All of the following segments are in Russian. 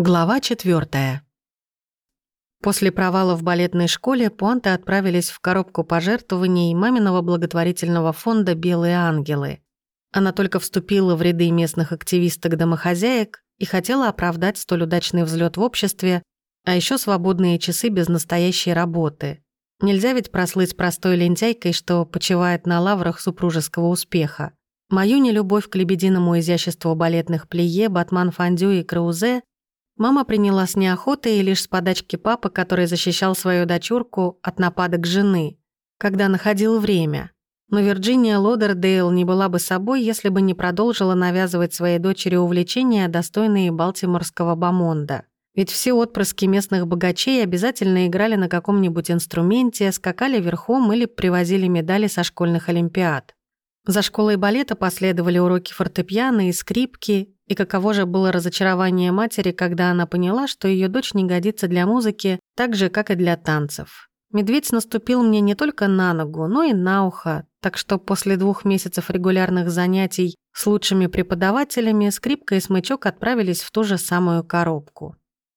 Глава четвертая. После провала в балетной школе Пуанты отправились в коробку пожертвований маминого благотворительного фонда «Белые ангелы». Она только вступила в ряды местных активисток-домохозяек и хотела оправдать столь удачный взлет в обществе, а еще свободные часы без настоящей работы. Нельзя ведь прослыть простой лентяйкой, что почивает на лаврах супружеского успеха. Мою нелюбовь к лебединому изяществу балетных плие, батман-фондю и краузе Мама приняла с неохотой и лишь с подачки папы, который защищал свою дочурку от нападок жены, когда находил время. Но Вирджиния Лодердейл не была бы собой, если бы не продолжила навязывать своей дочери увлечения, достойные балтиморского бомонда. Ведь все отпрыски местных богачей обязательно играли на каком-нибудь инструменте, скакали верхом или привозили медали со школьных олимпиад. За школой балета последовали уроки фортепиано и скрипки, и каково же было разочарование матери, когда она поняла, что ее дочь не годится для музыки так же, как и для танцев. Медведь наступил мне не только на ногу, но и на ухо, так что после двух месяцев регулярных занятий с лучшими преподавателями скрипка и смычок отправились в ту же самую коробку.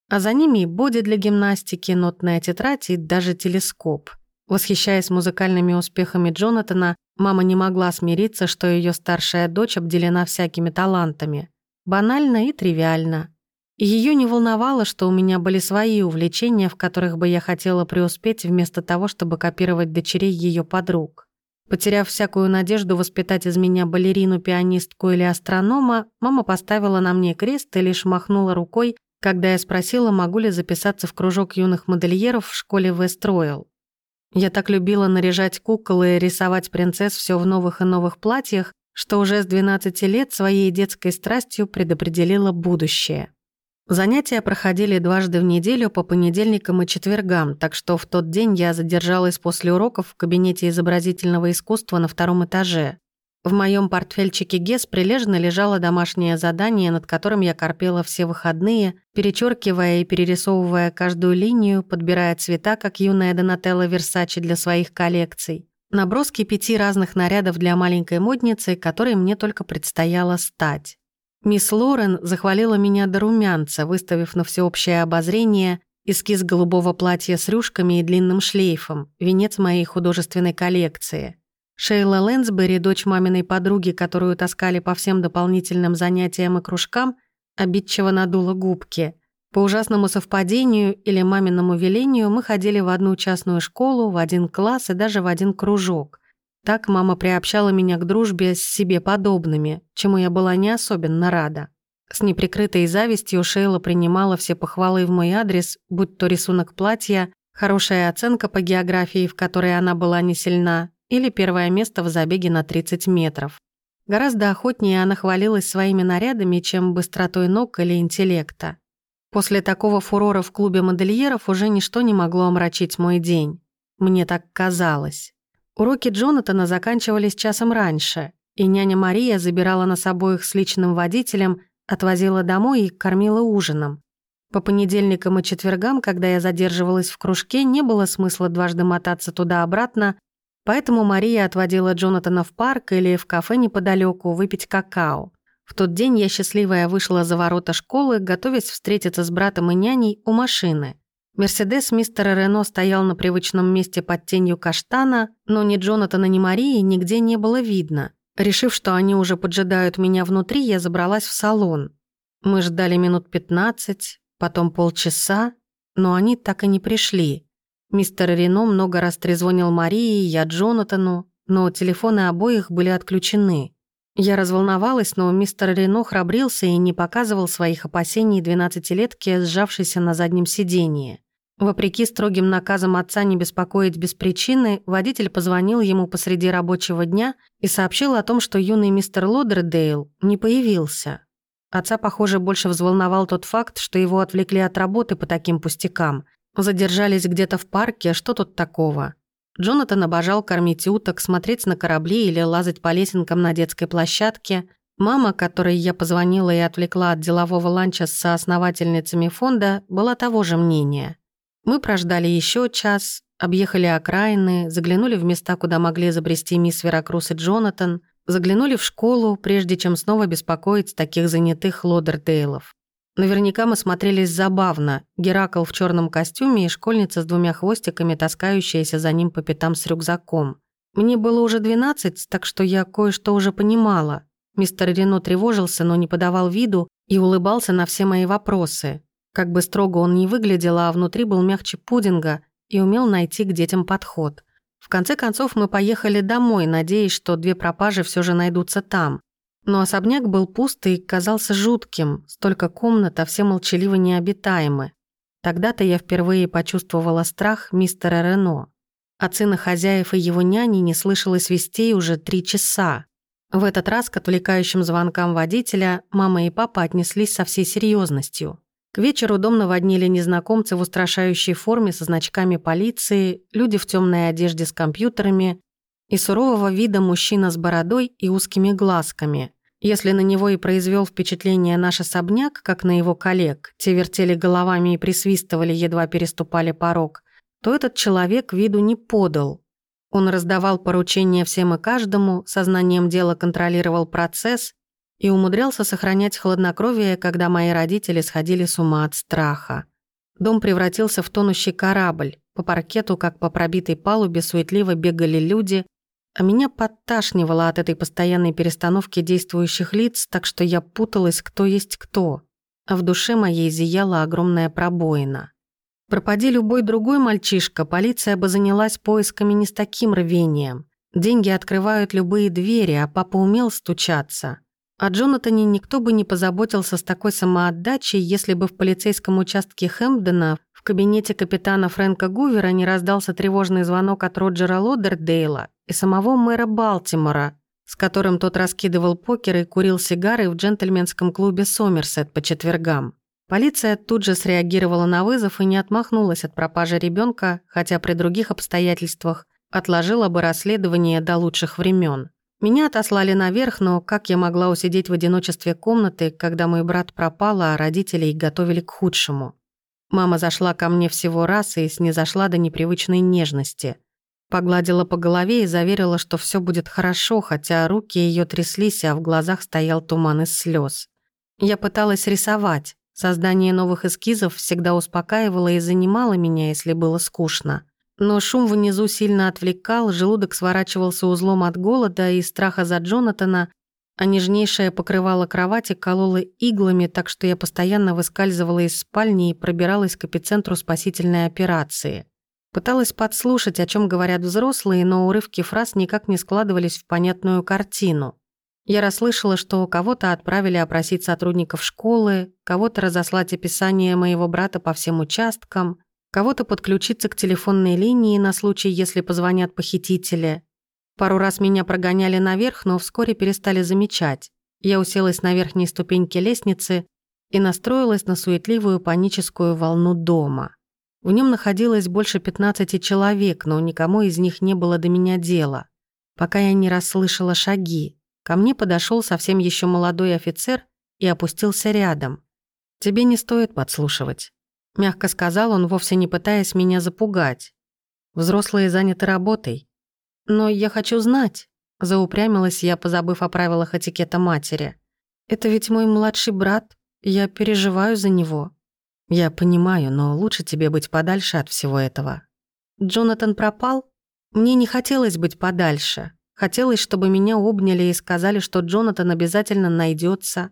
А за ними и боди для гимнастики, нотная тетрадь и даже телескоп. Восхищаясь музыкальными успехами Джонатана, мама не могла смириться, что ее старшая дочь обделена всякими талантами. Банально и тривиально. Её не волновало, что у меня были свои увлечения, в которых бы я хотела преуспеть вместо того, чтобы копировать дочерей её подруг. Потеряв всякую надежду воспитать из меня балерину, пианистку или астронома, мама поставила на мне крест и лишь махнула рукой, когда я спросила, могу ли записаться в кружок юных модельеров в школе Royal. Я так любила наряжать кукол и рисовать принцесс все в новых и новых платьях, что уже с 12 лет своей детской страстью предопределила будущее. Занятия проходили дважды в неделю по понедельникам и четвергам, так что в тот день я задержалась после уроков в кабинете изобразительного искусства на втором этаже. В моем портфельчике ГЕС прилежно лежало домашнее задание, над которым я корпела все выходные, перечеркивая и перерисовывая каждую линию, подбирая цвета, как юная Донателла Версачи для своих коллекций. Наброски пяти разных нарядов для маленькой модницы, которой мне только предстояло стать. Мисс Лорен захвалила меня до румянца, выставив на всеобщее обозрение эскиз голубого платья с рюшками и длинным шлейфом, венец моей художественной коллекции. Шейла Лэнсбери, дочь маминой подруги, которую таскали по всем дополнительным занятиям и кружкам, обидчиво надула губки – по ужасному совпадению или маминому велению мы ходили в одну частную школу, в один класс и даже в один кружок. Так мама приобщала меня к дружбе с себе подобными, чему я была не особенно рада. С неприкрытой завистью Шейла принимала все похвалы в мой адрес, будь то рисунок платья, хорошая оценка по географии, в которой она была не сильна, или первое место в забеге на 30 метров. Гораздо охотнее она хвалилась своими нарядами, чем быстротой ног или интеллекта. После такого фурора в клубе модельеров уже ничто не могло омрачить мой день. Мне так казалось. Уроки Джонатана заканчивались часом раньше, и няня Мария забирала нас обоих с личным водителем, отвозила домой и кормила ужином. По понедельникам и четвергам, когда я задерживалась в кружке, не было смысла дважды мотаться туда-обратно, поэтому Мария отводила Джонатана в парк или в кафе неподалеку выпить какао. В тот день я счастливая вышла за ворота школы, готовясь встретиться с братом и няней у машины. Мерседес мистера Рено стоял на привычном месте под тенью каштана, но ни Джонатана, ни Марии нигде не было видно. Решив, что они уже поджидают меня внутри, я забралась в салон. Мы ждали минут пятнадцать, потом полчаса, но они так и не пришли. Мистер Рено много раз трезвонил Марии, я Джонатану, но телефоны обоих были отключены. Я разволновалась, но мистер Рено храбрился и не показывал своих опасений двенадцатилетке, сжавшейся на заднем сидении. Вопреки строгим наказам отца не беспокоить без причины, водитель позвонил ему посреди рабочего дня и сообщил о том, что юный мистер Лодердейл не появился. Отца, похоже, больше взволновал тот факт, что его отвлекли от работы по таким пустякам. Задержались где-то в парке, что тут такого? Джонатан обожал кормить уток, смотреть на корабли или лазать по лесенкам на детской площадке. Мама, которой я позвонила и отвлекла от делового ланча с соосновательницами фонда, была того же мнения. Мы прождали еще час, объехали окраины, заглянули в места, куда могли забрести мисс Веракрус и Джонатан, заглянули в школу, прежде чем снова беспокоить таких занятых Лодердейлов. Наверняка мы смотрелись забавно. Геракл в черном костюме и школьница с двумя хвостиками, таскающаяся за ним по пятам с рюкзаком. Мне было уже 12, так что я кое-что уже понимала. Мистер Рено тревожился, но не подавал виду и улыбался на все мои вопросы. Как бы строго он ни выглядел, а внутри был мягче пудинга и умел найти к детям подход. В конце концов мы поехали домой, надеясь, что две пропажи все же найдутся там. Но особняк был пуст и казался жутким, столько комнат, а все молчаливо необитаемы. Тогда-то я впервые почувствовала страх мистера Рено. От сына хозяев и его няни не слышалось вестей уже три часа. В этот раз к отвлекающим звонкам водителя мама и папа отнеслись со всей серьезностью. К вечеру дом наводнили незнакомцы в устрашающей форме со значками полиции, люди в темной одежде с компьютерами и сурового вида мужчина с бородой и узкими глазками. Если на него и произвел впечатление наш особняк, как на его коллег, те вертели головами и присвистывали, едва переступали порог, то этот человек виду не подал. Он раздавал поручения всем и каждому, сознанием дела контролировал процесс и умудрялся сохранять хладнокровие, когда мои родители сходили с ума от страха. Дом превратился в тонущий корабль. По паркету, как по пробитой палубе, суетливо бегали люди, а меня подташнивало от этой постоянной перестановки действующих лиц, так что я путалась, кто есть кто. А в душе моей зияла огромная пробоина. Пропади любой другой мальчишка, полиция бы занялась поисками не с таким рвением. Деньги открывают любые двери, а папа умел стучаться. О Джонатане никто бы не позаботился с такой самоотдачей, если бы в полицейском участке Хэмпдена в кабинете капитана Фрэнка Гувера не раздался тревожный звонок от Роджера Лодердейла и самого мэра Балтимора, с которым тот раскидывал покер и курил сигары в джентльменском клубе «Сомерсет» по четвергам. Полиция тут же среагировала на вызов и не отмахнулась от пропажи ребенка, хотя при других обстоятельствах отложила бы расследование до лучших времен. Меня отослали наверх, но как я могла усидеть в одиночестве комнаты, когда мой брат пропал, а родителей готовили к худшему? Мама зашла ко мне всего раз и снизошла до непривычной нежности. Погладила по голове и заверила, что все будет хорошо, хотя руки ее тряслись, а в глазах стоял туман из слез. Я пыталась рисовать. Создание новых эскизов всегда успокаивало и занимало меня, если было скучно. Но шум внизу сильно отвлекал, желудок сворачивался узлом от голода и страха за Джонатана, а нежнейшее покрывало кровати кололо иглами, так что я постоянно выскальзывала из спальни и пробиралась к эпицентру спасительной операции. Пыталась подслушать, о чем говорят взрослые, но урывки фраз никак не складывались в понятную картину. Я расслышала, что кого-то отправили опросить сотрудников школы, кого-то разослать описание моего брата по всем участкам — кого-то подключиться к телефонной линии на случай, если позвонят похитители. Пару раз меня прогоняли наверх, но вскоре перестали замечать. Я уселась на верхней ступеньке лестницы и настроилась на суетливую паническую волну дома. В нем находилось больше 15 человек, но никому из них не было до меня дела. Пока я не расслышала шаги, ко мне подошел совсем еще молодой офицер и опустился рядом. «Тебе не стоит подслушивать. Мягко сказал он, вовсе не пытаясь меня запугать. Взрослые заняты работой. Но я хочу знать. Заупрямилась я, позабыв о правилах этикета матери. Это ведь мой младший брат. Я переживаю за него. Я понимаю, но лучше тебе быть подальше от всего этого. Джонатан пропал? Мне не хотелось быть подальше. Хотелось, чтобы меня обняли и сказали, что Джонатан обязательно найдется,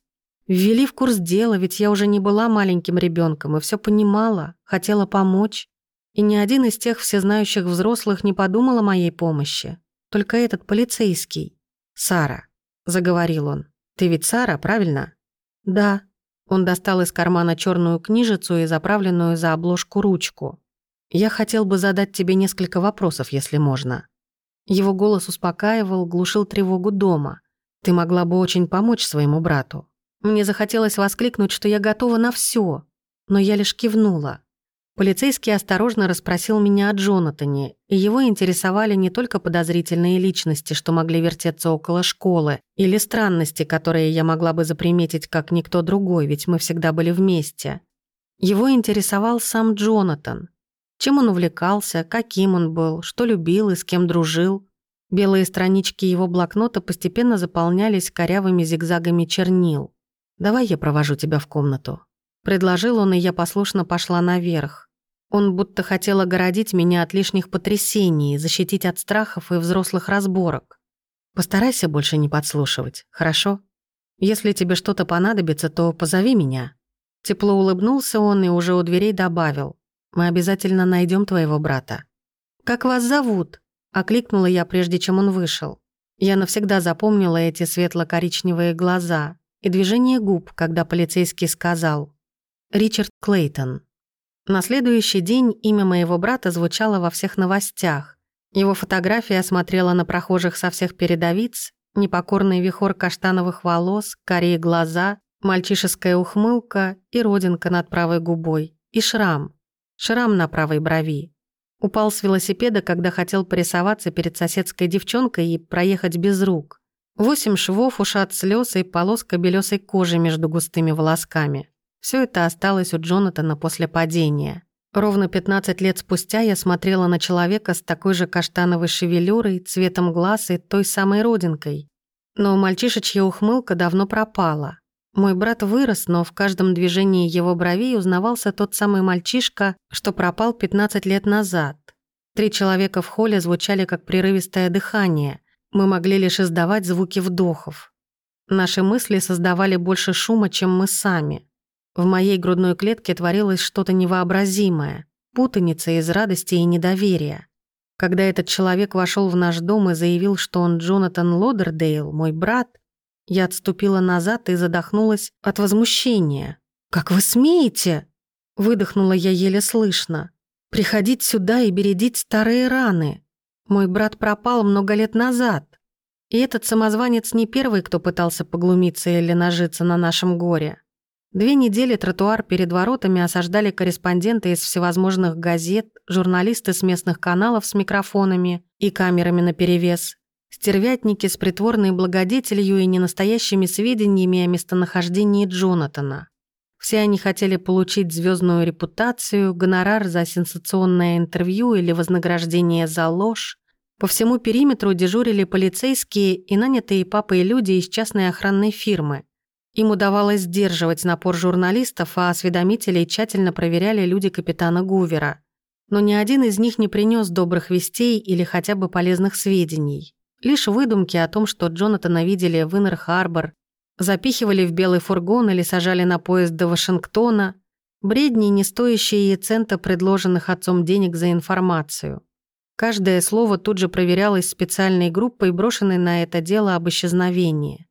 Ввели в курс дела, ведь я уже не была маленьким ребенком и все понимала, хотела помочь. И ни один из тех всезнающих взрослых не подумал о моей помощи. Только этот полицейский. «Сара», — заговорил он. «Ты ведь Сара, правильно?» «Да». Он достал из кармана черную книжицу и заправленную за обложку ручку. «Я хотел бы задать тебе несколько вопросов, если можно». Его голос успокаивал, глушил тревогу дома. «Ты могла бы очень помочь своему брату. Мне захотелось воскликнуть, что я готова на все, но я лишь кивнула. Полицейский осторожно расспросил меня о Джонатане, и его интересовали не только подозрительные личности, что могли вертеться около школы, или странности, которые я могла бы заприметить как никто другой, ведь мы всегда были вместе. Его интересовал сам Джонатан. Чем он увлекался, каким он был, что любил и с кем дружил. Белые странички его блокнота постепенно заполнялись корявыми зигзагами чернил. «Давай я провожу тебя в комнату». Предложил он, и я послушно пошла наверх. Он будто хотел огородить меня от лишних потрясений, защитить от страхов и взрослых разборок. Постарайся больше не подслушивать, хорошо? Если тебе что-то понадобится, то позови меня». Тепло улыбнулся он и уже у дверей добавил. «Мы обязательно найдем твоего брата». «Как вас зовут?» — окликнула я, прежде чем он вышел. Я навсегда запомнила эти светло-коричневые глаза и движение губ, когда полицейский сказал «Ричард Клейтон». На следующий день имя моего брата звучало во всех новостях. Его фотография смотрела на прохожих со всех передовиц, непокорный вихор каштановых волос, карие глаза, мальчишеская ухмылка и родинка над правой губой, и шрам, шрам на правой брови. Упал с велосипеда, когда хотел порисоваться перед соседской девчонкой и проехать без рук. Восемь швов, ушат слез и полоска белесой кожи между густыми волосками. Все это осталось у Джонатана после падения. Ровно 15 лет спустя я смотрела на человека с такой же каштановой шевелюрой, цветом глаз и той самой родинкой. Но мальчишечья ухмылка давно пропала. Мой брат вырос, но в каждом движении его бровей узнавался тот самый мальчишка, что пропал 15 лет назад. Три человека в холле звучали как прерывистое дыхание. Мы могли лишь издавать звуки вдохов. Наши мысли создавали больше шума, чем мы сами. В моей грудной клетке творилось что-то невообразимое, путаница из радости и недоверия. Когда этот человек вошел в наш дом и заявил, что он Джонатан Лодердейл, мой брат, я отступила назад и задохнулась от возмущения. «Как вы смеете?» Выдохнула я еле слышно. «Приходить сюда и бередить старые раны. Мой брат пропал много лет назад. И этот самозванец не первый, кто пытался поглумиться или нажиться на нашем горе. Две недели тротуар перед воротами осаждали корреспонденты из всевозможных газет, журналисты с местных каналов с микрофонами и камерами наперевес, стервятники с притворной благодетелью и ненастоящими сведениями о местонахождении Джонатана. Все они хотели получить звездную репутацию, гонорар за сенсационное интервью или вознаграждение за ложь. По всему периметру дежурили полицейские и нанятые папой люди из частной охранной фирмы – им удавалось сдерживать напор журналистов, а осведомителей тщательно проверяли люди капитана Гувера. Но ни один из них не принес добрых вестей или хотя бы полезных сведений. Лишь выдумки о том, что Джонатана видели в Иннер-Харбор, запихивали в белый фургон или сажали на поезд до Вашингтона, бредни, не стоящие и цента предложенных отцом денег за информацию. Каждое слово тут же проверялось специальной группой, брошенной на это дело об исчезновении.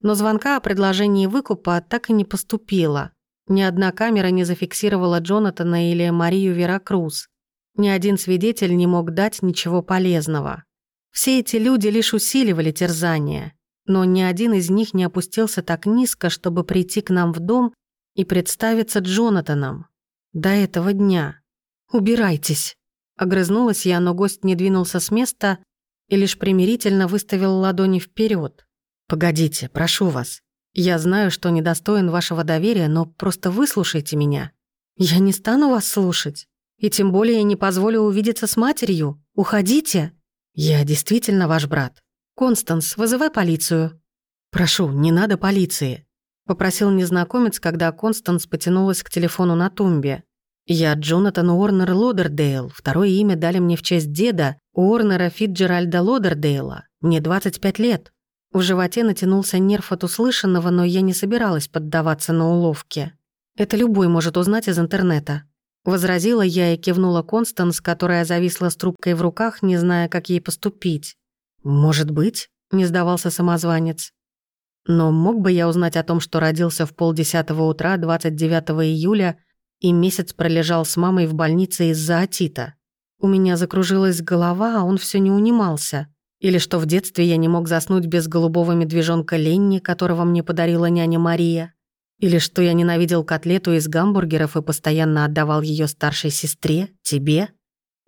Но звонка о предложении выкупа так и не поступило. Ни одна камера не зафиксировала Джонатана или Марию Веракрус. Ни один свидетель не мог дать ничего полезного. Все эти люди лишь усиливали терзание, но ни один из них не опустился так низко, чтобы прийти к нам в дом и представиться Джонатаном. До этого дня. «Убирайтесь!» Огрызнулась я, но гость не двинулся с места и лишь примирительно выставил ладони вперед. «Погодите, прошу вас. Я знаю, что недостоин вашего доверия, но просто выслушайте меня. Я не стану вас слушать. И тем более не позволю увидеться с матерью. Уходите. Я действительно ваш брат. Констанс, вызывай полицию». «Прошу, не надо полиции», — попросил незнакомец, когда Констанс потянулась к телефону на тумбе. «Я Джонатан Уорнер Лодердейл. Второе имя дали мне в честь деда, Уорнера Фитджеральда Лодердейла. Мне 25 лет. В животе натянулся нерв от услышанного, но я не собиралась поддаваться на уловки. «Это любой может узнать из интернета». Возразила я и кивнула Констанс, которая зависла с трубкой в руках, не зная, как ей поступить. «Может быть», — не сдавался самозванец. «Но мог бы я узнать о том, что родился в полдесятого утра 29 июля и месяц пролежал с мамой в больнице из-за отита? У меня закружилась голова, а он все не унимался. Или что в детстве я не мог заснуть без голубого медвежонка Ленни, которого мне подарила няня Мария. Или что я ненавидел котлету из гамбургеров и постоянно отдавал ее старшей сестре, тебе.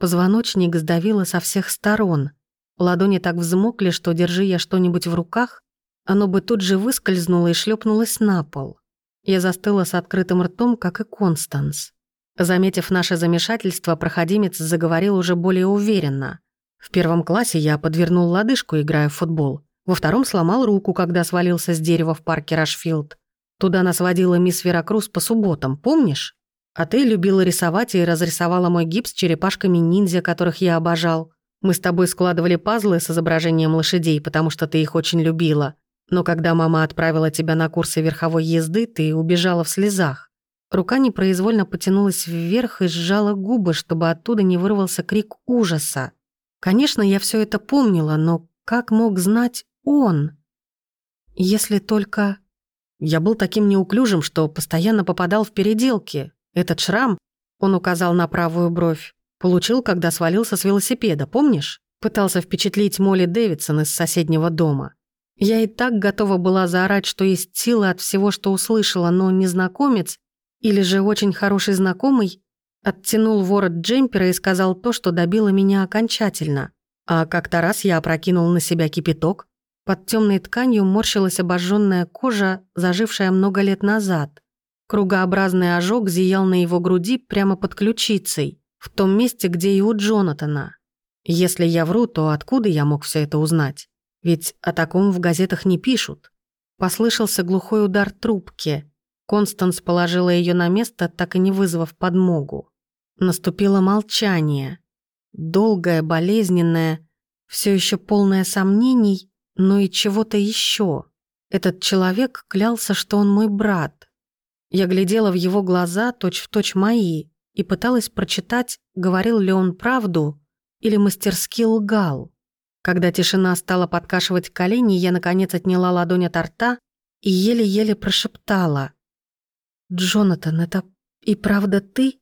Позвоночник сдавило со всех сторон. Ладони так взмокли, что, держи я что-нибудь в руках, оно бы тут же выскользнуло и шлепнулось на пол. Я застыла с открытым ртом, как и Констанс. Заметив наше замешательство, проходимец заговорил уже более уверенно. В первом классе я подвернул лодыжку, играя в футбол. Во втором сломал руку, когда свалился с дерева в парке Рашфилд. Туда нас водила мисс Веракрус по субботам, помнишь? А ты любила рисовать и разрисовала мой гипс черепашками ниндзя, которых я обожал. Мы с тобой складывали пазлы с изображением лошадей, потому что ты их очень любила. Но когда мама отправила тебя на курсы верховой езды, ты убежала в слезах. Рука непроизвольно потянулась вверх и сжала губы, чтобы оттуда не вырвался крик ужаса. Конечно, я все это помнила, но как мог знать он? Если только... Я был таким неуклюжим, что постоянно попадал в переделки. Этот шрам, он указал на правую бровь, получил, когда свалился с велосипеда, помнишь? Пытался впечатлить Молли Дэвидсон из соседнего дома. Я и так готова была заорать, что есть силы от всего, что услышала, но незнакомец, или же очень хороший знакомый, оттянул ворот джемпера и сказал то, что добило меня окончательно. А как-то раз я опрокинул на себя кипяток. Под темной тканью морщилась обожженная кожа, зажившая много лет назад. Кругообразный ожог зиял на его груди прямо под ключицей, в том месте, где и у Джонатана. Если я вру, то откуда я мог все это узнать? Ведь о таком в газетах не пишут. Послышался глухой удар трубки. Констанс положила ее на место, так и не вызвав подмогу. Наступило молчание. Долгое, болезненное, все еще полное сомнений, но и чего-то еще. Этот человек клялся, что он мой брат. Я глядела в его глаза, точь-в-точь точь мои, и пыталась прочитать, говорил ли он правду или мастерски лгал. Когда тишина стала подкашивать колени, я, наконец, отняла ладонь от рта и еле-еле прошептала. «Джонатан, это и правда ты?»